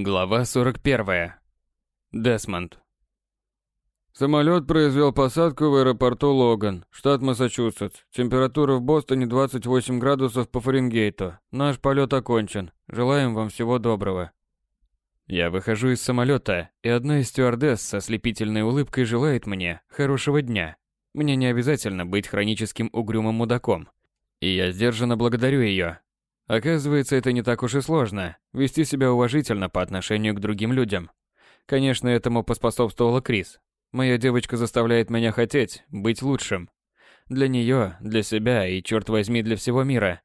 Глава 41. Десмонд. Самолет произвел посадку в аэропорту Логан, штат Массачусетс. Температура в Бостоне 28 градусов по Фаренгейту. Наш полет окончен. Желаем вам всего доброго. Я выхожу из самолета, и одна из стюардесс со слепительной улыбкой желает мне хорошего дня. Мне не обязательно быть хроническим угрюмым мудаком. И я сдержанно благодарю ее, Оказывается, это не так уж и сложно – вести себя уважительно по отношению к другим людям. Конечно, этому поспособствовала Крис. Моя девочка заставляет меня хотеть быть лучшим. Для нее, для себя и, черт возьми, для всего мира.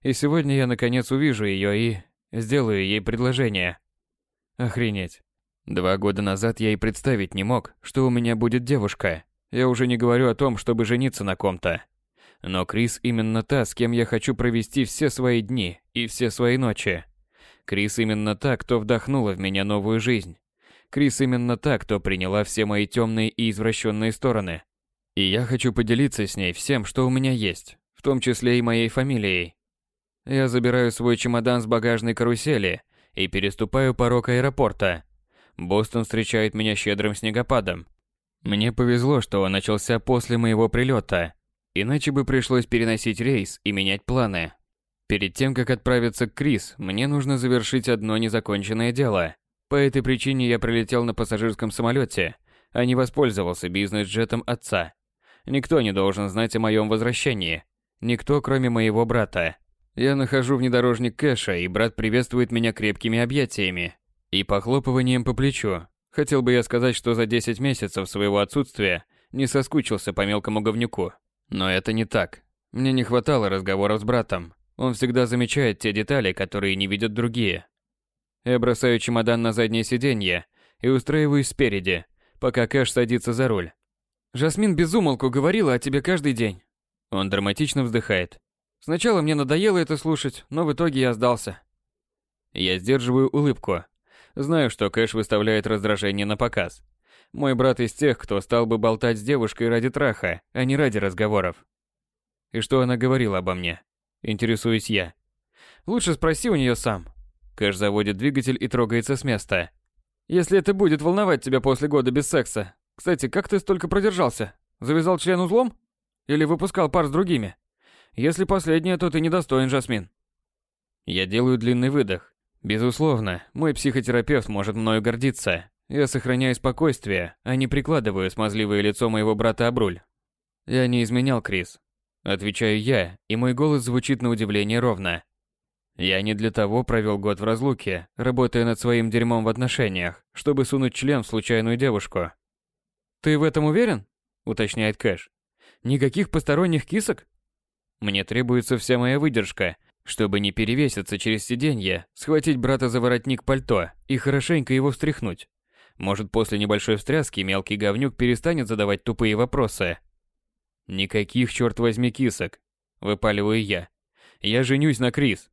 И сегодня я наконец увижу ее и сделаю ей предложение. Охренеть. Два года назад я и представить не мог, что у меня будет девушка. Я уже не говорю о том, чтобы жениться на ком-то. Но Крис именно та, с кем я хочу провести все свои дни и все свои ночи. Крис именно та, кто вдохнула в меня новую жизнь. Крис именно та, кто приняла все мои темные и извращенные стороны. И я хочу поделиться с ней всем, что у меня есть, в том числе и моей фамилией. Я забираю свой чемодан с багажной карусели и переступаю порог аэропорта. Бостон встречает меня щедрым снегопадом. Мне повезло, что он начался после моего прилета, Иначе бы пришлось переносить рейс и менять планы. Перед тем, как отправиться к Крис, мне нужно завершить одно незаконченное дело. По этой причине я прилетел на пассажирском самолете, а не воспользовался бизнес-джетом отца. Никто не должен знать о моем возвращении. Никто, кроме моего брата. Я нахожу внедорожник Кэша, и брат приветствует меня крепкими объятиями и похлопыванием по плечу. Хотел бы я сказать, что за 10 месяцев своего отсутствия не соскучился по мелкому говнюку. Но это не так. Мне не хватало разговоров с братом. Он всегда замечает те детали, которые не видят другие. Я бросаю чемодан на заднее сиденье и устраиваюсь спереди, пока Кэш садится за руль. «Жасмин безумолку говорила о тебе каждый день». Он драматично вздыхает. «Сначала мне надоело это слушать, но в итоге я сдался». Я сдерживаю улыбку. Знаю, что Кэш выставляет раздражение на показ. Мой брат из тех, кто стал бы болтать с девушкой ради траха, а не ради разговоров. И что она говорила обо мне? Интересуюсь я. Лучше спроси у нее сам. Кэш заводит двигатель и трогается с места. Если это будет волновать тебя после года без секса. Кстати, как ты столько продержался? Завязал член узлом? Или выпускал пар с другими? Если последнее, то ты недостоин, Жасмин. Я делаю длинный выдох. Безусловно, мой психотерапевт может мною гордиться, я сохраняю спокойствие, а не прикладываю смазливое лицо моего брата об руль. Я не изменял Крис. Отвечаю я, и мой голос звучит на удивление ровно. Я не для того провел год в разлуке, работая над своим дерьмом в отношениях, чтобы сунуть член в случайную девушку. «Ты в этом уверен?» – уточняет Кэш. «Никаких посторонних кисок?» Мне требуется вся моя выдержка, чтобы не перевеситься через сиденье, схватить брата за воротник пальто и хорошенько его встряхнуть. Может, после небольшой встряски мелкий говнюк перестанет задавать тупые вопросы. Никаких, черт возьми, кисок. Выпаливаю я. Я женюсь на Крис.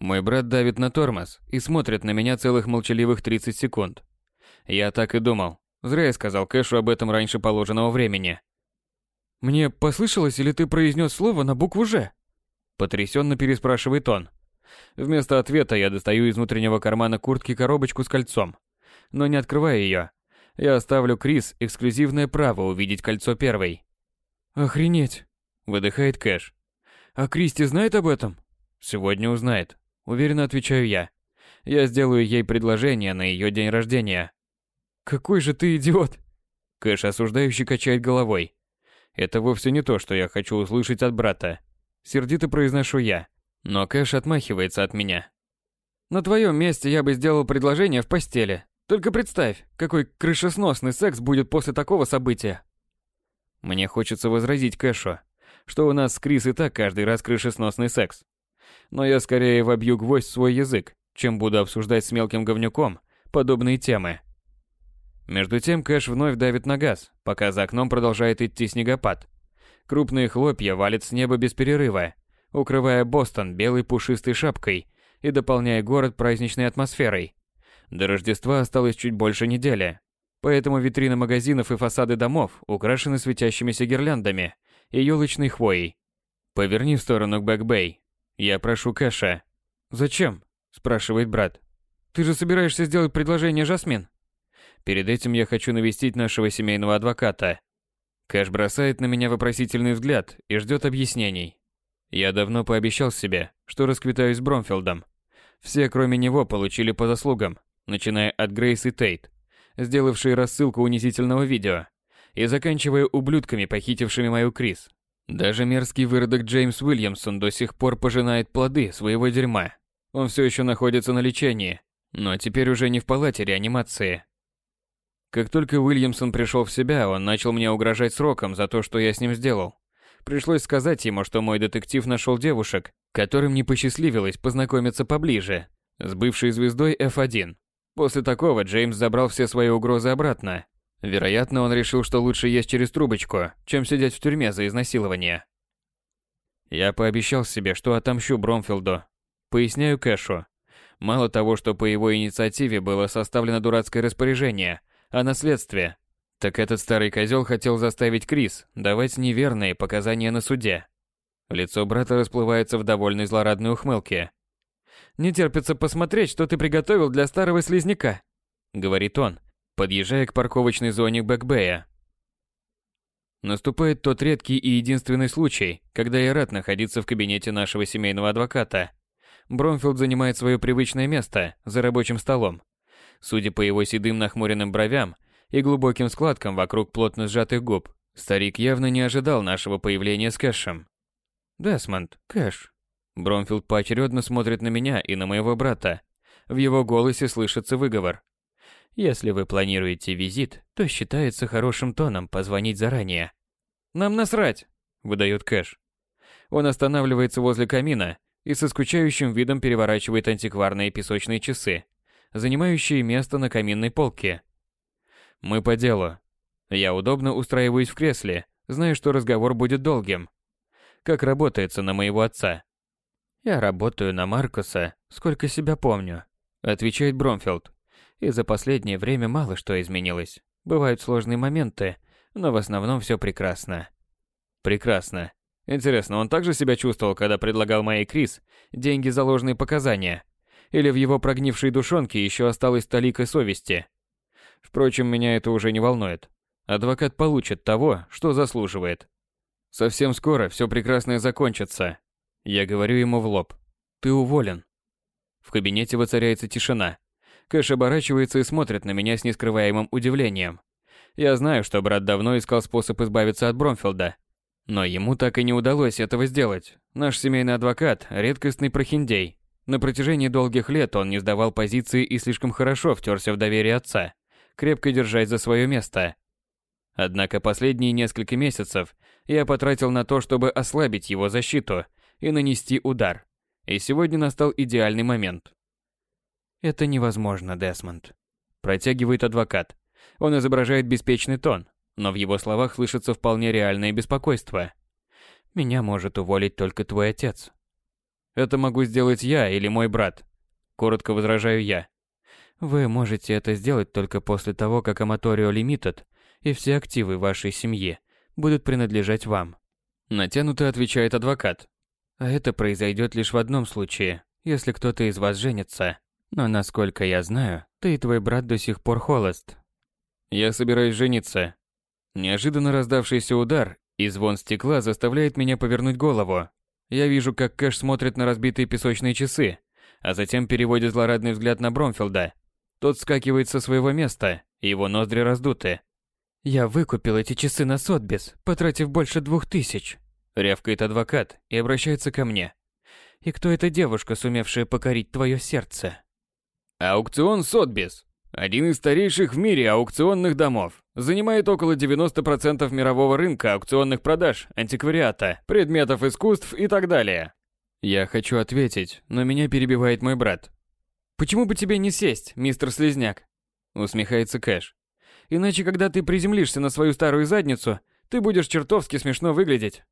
Мой брат давит на тормоз и смотрит на меня целых молчаливых 30 секунд. Я так и думал. Зря я сказал Кэшу об этом раньше положенного времени. «Мне послышалось, или ты произнес слово на букву «Ж»?» Потрясенно переспрашивает он. Вместо ответа я достаю из внутреннего кармана куртки коробочку с кольцом но не открывая ее. Я оставлю Крис эксклюзивное право увидеть кольцо первой. «Охренеть!» – выдыхает Кэш. «А Кристи знает об этом?» «Сегодня узнает», – уверенно отвечаю я. «Я сделаю ей предложение на ее день рождения». «Какой же ты идиот!» Кэш осуждающе качает головой. «Это вовсе не то, что я хочу услышать от брата». Сердито произношу я, но Кэш отмахивается от меня. «На твоем месте я бы сделал предложение в постели, только представь, какой крышесносный секс будет после такого события. Мне хочется возразить Кэшу, что у нас с Крис и так каждый раз крышесносный секс. Но я скорее вобью гвоздь в свой язык, чем буду обсуждать с мелким говнюком подобные темы. Между тем Кэш вновь давит на газ, пока за окном продолжает идти снегопад. Крупные хлопья валят с неба без перерыва, укрывая Бостон белой пушистой шапкой и дополняя город праздничной атмосферой. До Рождества осталось чуть больше недели, поэтому витрины магазинов и фасады домов украшены светящимися гирляндами и елочной хвоей. Поверни в сторону Бэк-Бэй. Я прошу Кэша. «Зачем?» – спрашивает брат. Ты же собираешься сделать предложение Жасмин? Перед этим я хочу навестить нашего семейного адвоката. Кэш бросает на меня вопросительный взгляд и ждет объяснений. Я давно пообещал себе, что расквитаюсь с Бромфилдом. Все, кроме него, получили по заслугам, начиная от Грейс и Тейт, сделавшие рассылку унизительного видео, и заканчивая ублюдками, похитившими мою Крис. Даже мерзкий выродок Джеймс Уильямсон до сих пор пожинает плоды своего дерьма. Он все еще находится на лечении, но теперь уже не в палате реанимации. Как только Уильямсон пришел в себя, он начал мне угрожать сроком за то, что я с ним сделал. Пришлось сказать ему, что мой детектив нашел девушек, которым не посчастливилось познакомиться поближе, с бывшей звездой F1. После такого Джеймс забрал все свои угрозы обратно. Вероятно, он решил, что лучше есть через трубочку, чем сидеть в тюрьме за изнасилование. Я пообещал себе, что отомщу Бромфилду. Поясняю Кэшу. Мало того, что по его инициативе было составлено дурацкое распоряжение – о наследстве. Так этот старый козел хотел заставить Крис давать неверные показания на суде. Лицо брата расплывается в довольной злорадной ухмылке. «Не терпится посмотреть, что ты приготовил для старого слизняка», — говорит он, подъезжая к парковочной зоне Бэкбэя. Наступает тот редкий и единственный случай, когда я рад находиться в кабинете нашего семейного адвоката. Бромфилд занимает свое привычное место за рабочим столом, Судя по его седым нахмуренным бровям и глубоким складкам вокруг плотно сжатых губ, старик явно не ожидал нашего появления с Кэшем. «Десмонд, Кэш». Бромфилд поочередно смотрит на меня и на моего брата. В его голосе слышится выговор. «Если вы планируете визит, то считается хорошим тоном позвонить заранее». «Нам насрать!» – выдает Кэш. Он останавливается возле камина и со скучающим видом переворачивает антикварные песочные часы, занимающие место на каминной полке. Мы по делу. Я удобно устраиваюсь в кресле, зная, что разговор будет долгим. Как работается на моего отца? Я работаю на Маркуса, сколько себя помню, отвечает Бромфилд. И за последнее время мало что изменилось. Бывают сложные моменты, но в основном все прекрасно. Прекрасно. Интересно, он также себя чувствовал, когда предлагал моей Крис деньги за ложные показания? или в его прогнившей душонке еще осталась талика совести. Впрочем, меня это уже не волнует. Адвокат получит того, что заслуживает. Совсем скоро все прекрасное закончится. Я говорю ему в лоб. Ты уволен. В кабинете воцаряется тишина. Кэш оборачивается и смотрит на меня с нескрываемым удивлением. Я знаю, что брат давно искал способ избавиться от Бромфилда. Но ему так и не удалось этого сделать. Наш семейный адвокат – редкостный прохиндей, на протяжении долгих лет он не сдавал позиции и слишком хорошо втерся в доверие отца, крепко держась за свое место. Однако последние несколько месяцев я потратил на то, чтобы ослабить его защиту и нанести удар. И сегодня настал идеальный момент. «Это невозможно, Десмонд», – протягивает адвокат. Он изображает беспечный тон, но в его словах слышится вполне реальное беспокойство. «Меня может уволить только твой отец». Это могу сделать я или мой брат. Коротко возражаю я. Вы можете это сделать только после того, как Аматорио Limited и все активы вашей семьи будут принадлежать вам. Натянуто отвечает адвокат. А это произойдет лишь в одном случае, если кто-то из вас женится. Но насколько я знаю, ты и твой брат до сих пор холост. Я собираюсь жениться. Неожиданно раздавшийся удар и звон стекла заставляет меня повернуть голову. Я вижу, как Кэш смотрит на разбитые песочные часы, а затем переводит злорадный взгляд на Бромфилда. Тот скакивает со своего места, его ноздри раздуты. «Я выкупил эти часы на Сотбис, потратив больше двух тысяч», — рявкает адвокат и обращается ко мне. «И кто эта девушка, сумевшая покорить твое сердце?» «Аукцион Сотбис», один из старейших в мире аукционных домов. Занимает около 90% мирового рынка аукционных продаж, антиквариата, предметов искусств и так далее. Я хочу ответить, но меня перебивает мой брат. «Почему бы тебе не сесть, мистер Слизняк?» Усмехается Кэш. «Иначе, когда ты приземлишься на свою старую задницу, ты будешь чертовски смешно выглядеть».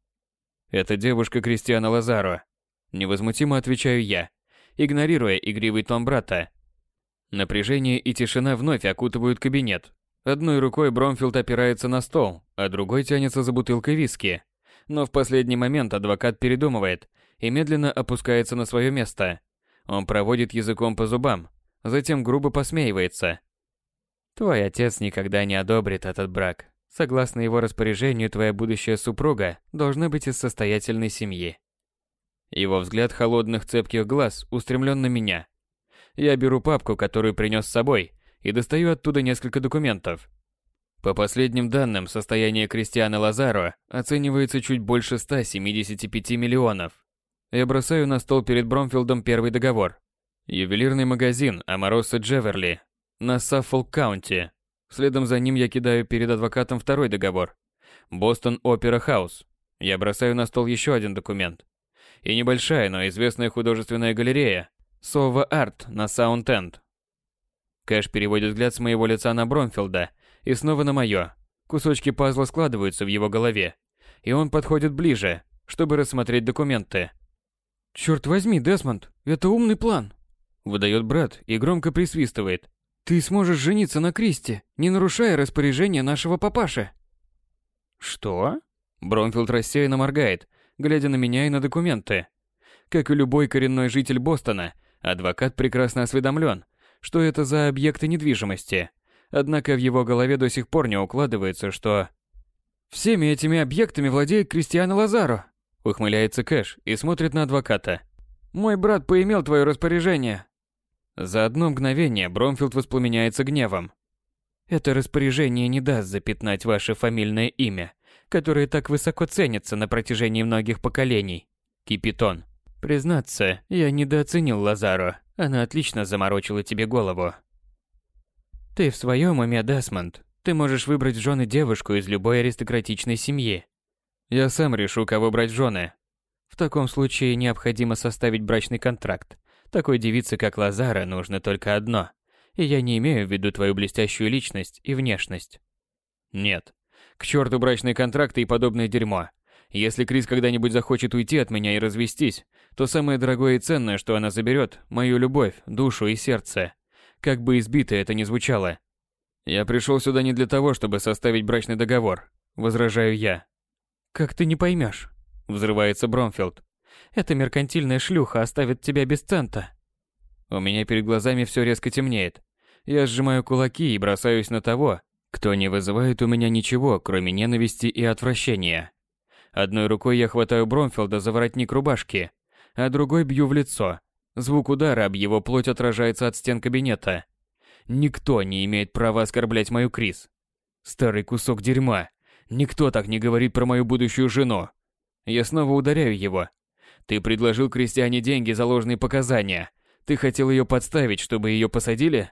Это девушка Кристиана Лазаро. Невозмутимо отвечаю я, игнорируя игривый тон брата, Напряжение и тишина вновь окутывают кабинет. Одной рукой Бромфилд опирается на стол, а другой тянется за бутылкой виски. Но в последний момент адвокат передумывает и медленно опускается на свое место. Он проводит языком по зубам, затем грубо посмеивается. Твой отец никогда не одобрит этот брак. Согласно его распоряжению, твоя будущая супруга должна быть из состоятельной семьи. Его взгляд холодных цепких глаз устремлен на меня. Я беру папку, которую принес с собой, и достаю оттуда несколько документов. По последним данным, состояние Кристиана Лазаро оценивается чуть больше 175 миллионов. Я бросаю на стол перед Бромфилдом первый договор. Ювелирный магазин Амароса Джеверли на Саффолк-Каунти. Следом за ним я кидаю перед адвокатом второй договор. Бостон Опера Хаус. Я бросаю на стол еще один документ. И небольшая, но известная художественная галерея Сова Арт на Саунд-Энд. Кэш переводит взгляд с моего лица на Бромфилда и снова на мое. Кусочки пазла складываются в его голове, и он подходит ближе, чтобы рассмотреть документы. «Черт возьми, Десмонд, это умный план!» Выдает брат и громко присвистывает. «Ты сможешь жениться на Кристи, не нарушая распоряжения нашего папаши!» «Что?» Бромфилд рассеянно моргает, глядя на меня и на документы. Как и любой коренной житель Бостона, адвокат прекрасно осведомлен, что это за объекты недвижимости. Однако в его голове до сих пор не укладывается, что... «Всеми этими объектами владеет Кристиано Лазаро», ухмыляется Кэш и смотрит на адвоката. «Мой брат поимел твое распоряжение». За одно мгновение Бромфилд воспламеняется гневом. «Это распоряжение не даст запятнать ваше фамильное имя, которое так высоко ценится на протяжении многих поколений. Кипитон. Признаться, я недооценил Лазаро. Она отлично заморочила тебе голову. Ты в своем уме, Десмонд. Ты можешь выбрать жены девушку из любой аристократичной семьи. Я сам решу, кого брать жены. В таком случае необходимо составить брачный контракт. Такой девице, как Лазара, нужно только одно. И я не имею в виду твою блестящую личность и внешность. Нет. К черту брачные контракты и подобное дерьмо. Если Крис когда-нибудь захочет уйти от меня и развестись, то самое дорогое и ценное, что она заберет, мою любовь, душу и сердце. Как бы избито это ни звучало. Я пришел сюда не для того, чтобы составить брачный договор, возражаю я. Как ты не поймешь? Взрывается Бромфилд. Эта меркантильная шлюха оставит тебя без цента. У меня перед глазами все резко темнеет. Я сжимаю кулаки и бросаюсь на того, кто не вызывает у меня ничего, кроме ненависти и отвращения. Одной рукой я хватаю Бромфилда за воротник рубашки, а другой бью в лицо. Звук удара об его плоть отражается от стен кабинета. Никто не имеет права оскорблять мою Крис. Старый кусок дерьма. Никто так не говорит про мою будущую жену. Я снова ударяю его. Ты предложил Кристиане деньги за ложные показания. Ты хотел ее подставить, чтобы ее посадили?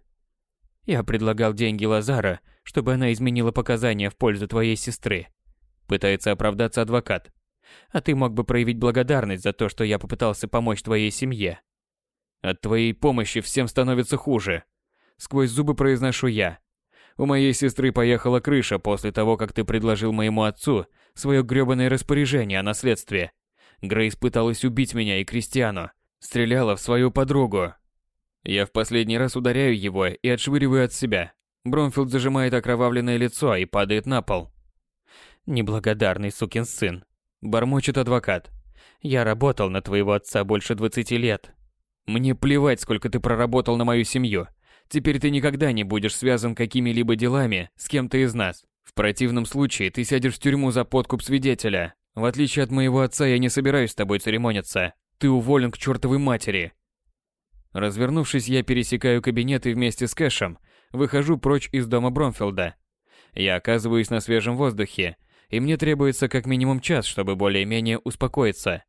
Я предлагал деньги Лазара, чтобы она изменила показания в пользу твоей сестры. Пытается оправдаться адвокат. А ты мог бы проявить благодарность за то, что я попытался помочь твоей семье. От твоей помощи всем становится хуже. Сквозь зубы произношу я. У моей сестры поехала крыша после того, как ты предложил моему отцу свое грёбаное распоряжение о наследстве. Грейс пыталась убить меня и Кристиану. Стреляла в свою подругу. Я в последний раз ударяю его и отшвыриваю от себя. Бромфилд зажимает окровавленное лицо и падает на пол. Неблагодарный сукин сын. Бормочет адвокат. Я работал на твоего отца больше 20 лет. Мне плевать, сколько ты проработал на мою семью. Теперь ты никогда не будешь связан какими-либо делами с кем-то из нас. В противном случае ты сядешь в тюрьму за подкуп свидетеля. В отличие от моего отца, я не собираюсь с тобой церемониться. Ты уволен к чертовой матери. Развернувшись, я пересекаю кабинет и вместе с Кэшем выхожу прочь из дома Бромфилда. Я оказываюсь на свежем воздухе и мне требуется как минимум час, чтобы более-менее успокоиться.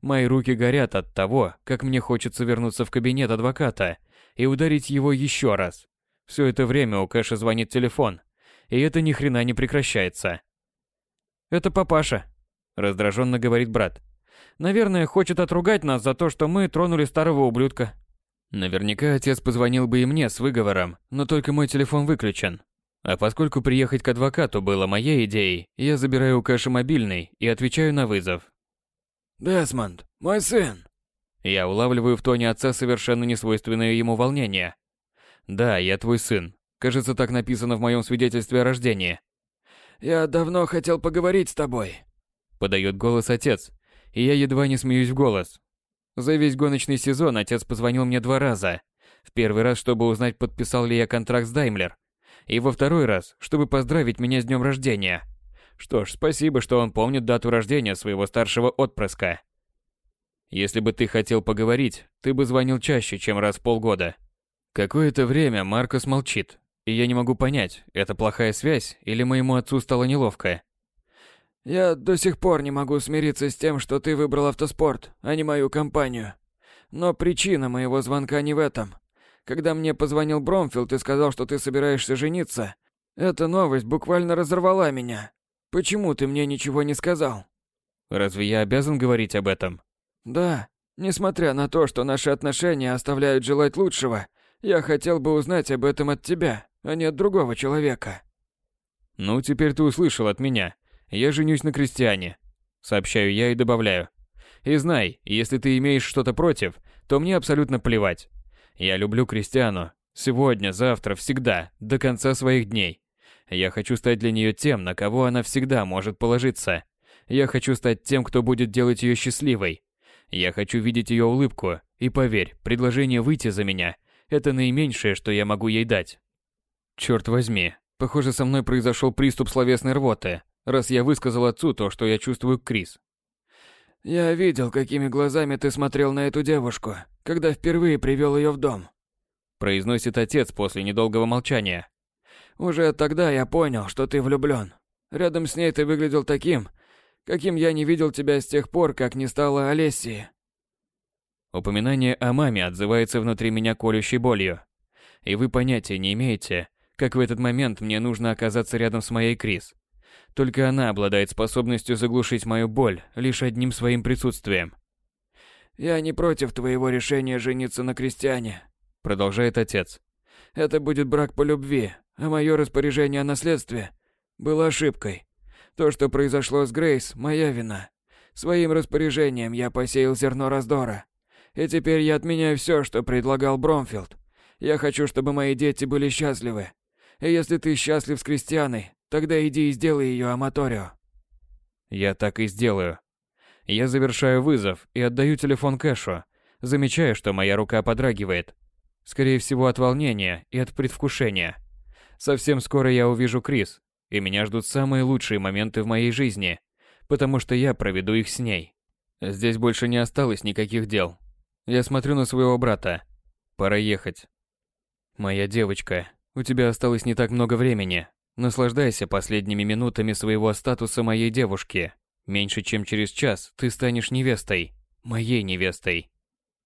Мои руки горят от того, как мне хочется вернуться в кабинет адвоката и ударить его еще раз. Все это время у Кэша звонит телефон, и это ни хрена не прекращается. «Это папаша», – раздраженно говорит брат. «Наверное, хочет отругать нас за то, что мы тронули старого ублюдка». Наверняка отец позвонил бы и мне с выговором, но только мой телефон выключен. А поскольку приехать к адвокату было моей идеей, я забираю у Кэша мобильный и отвечаю на вызов. «Десмонд, мой сын!» Я улавливаю в тоне отца совершенно несвойственное ему волнение. «Да, я твой сын. Кажется, так написано в моем свидетельстве о рождении». «Я давно хотел поговорить с тобой», — подает голос отец, и я едва не смеюсь в голос. За весь гоночный сезон отец позвонил мне два раза. В первый раз, чтобы узнать, подписал ли я контракт с Даймлер. И во второй раз, чтобы поздравить меня с днем рождения. Что ж, спасибо, что он помнит дату рождения своего старшего отпрыска. Если бы ты хотел поговорить, ты бы звонил чаще, чем раз в полгода. Какое-то время Маркос молчит, и я не могу понять, это плохая связь или моему отцу стало неловко. Я до сих пор не могу смириться с тем, что ты выбрал автоспорт, а не мою компанию. Но причина моего звонка не в этом. Когда мне позвонил Бромфилд и сказал, что ты собираешься жениться, эта новость буквально разорвала меня. Почему ты мне ничего не сказал? Разве я обязан говорить об этом? Да, несмотря на то, что наши отношения оставляют желать лучшего, я хотел бы узнать об этом от тебя, а не от другого человека. Ну, теперь ты услышал от меня. Я женюсь на крестьяне. Сообщаю я и добавляю. И знай, если ты имеешь что-то против, то мне абсолютно плевать. Я люблю крестьяну. Сегодня, завтра, всегда, до конца своих дней. Я хочу стать для нее тем, на кого она всегда может положиться. Я хочу стать тем, кто будет делать ее счастливой. Я хочу видеть ее улыбку, и поверь, предложение выйти за меня – это наименьшее, что я могу ей дать. Черт возьми, похоже, со мной произошел приступ словесной рвоты, раз я высказал отцу то, что я чувствую к Крис. Я видел, какими глазами ты смотрел на эту девушку, когда впервые привел ее в дом. Произносит отец после недолгого молчания. Уже тогда я понял, что ты влюблен. Рядом с ней ты выглядел таким, каким я не видел тебя с тех пор, как не стало Олесии. Упоминание о маме отзывается внутри меня колющей болью. И вы понятия не имеете, как в этот момент мне нужно оказаться рядом с моей Крис. Только она обладает способностью заглушить мою боль лишь одним своим присутствием. «Я не против твоего решения жениться на крестьяне», — продолжает отец. «Это будет брак по любви, а мое распоряжение о наследстве было ошибкой. То, что произошло с Грейс, моя вина. Своим распоряжением я посеял зерно раздора. И теперь я отменяю все, что предлагал Бромфилд. Я хочу, чтобы мои дети были счастливы. И если ты счастлив с Кристианой, тогда иди и сделай ее аматорио. Я так и сделаю. Я завершаю вызов и отдаю телефон Кэшу, замечая, что моя рука подрагивает. Скорее всего, от волнения и от предвкушения. Совсем скоро я увижу Крис, и меня ждут самые лучшие моменты в моей жизни, потому что я проведу их с ней. Здесь больше не осталось никаких дел. Я смотрю на своего брата. Пора ехать. Моя девочка, у тебя осталось не так много времени. Наслаждайся последними минутами своего статуса моей девушки. Меньше чем через час ты станешь невестой. Моей невестой.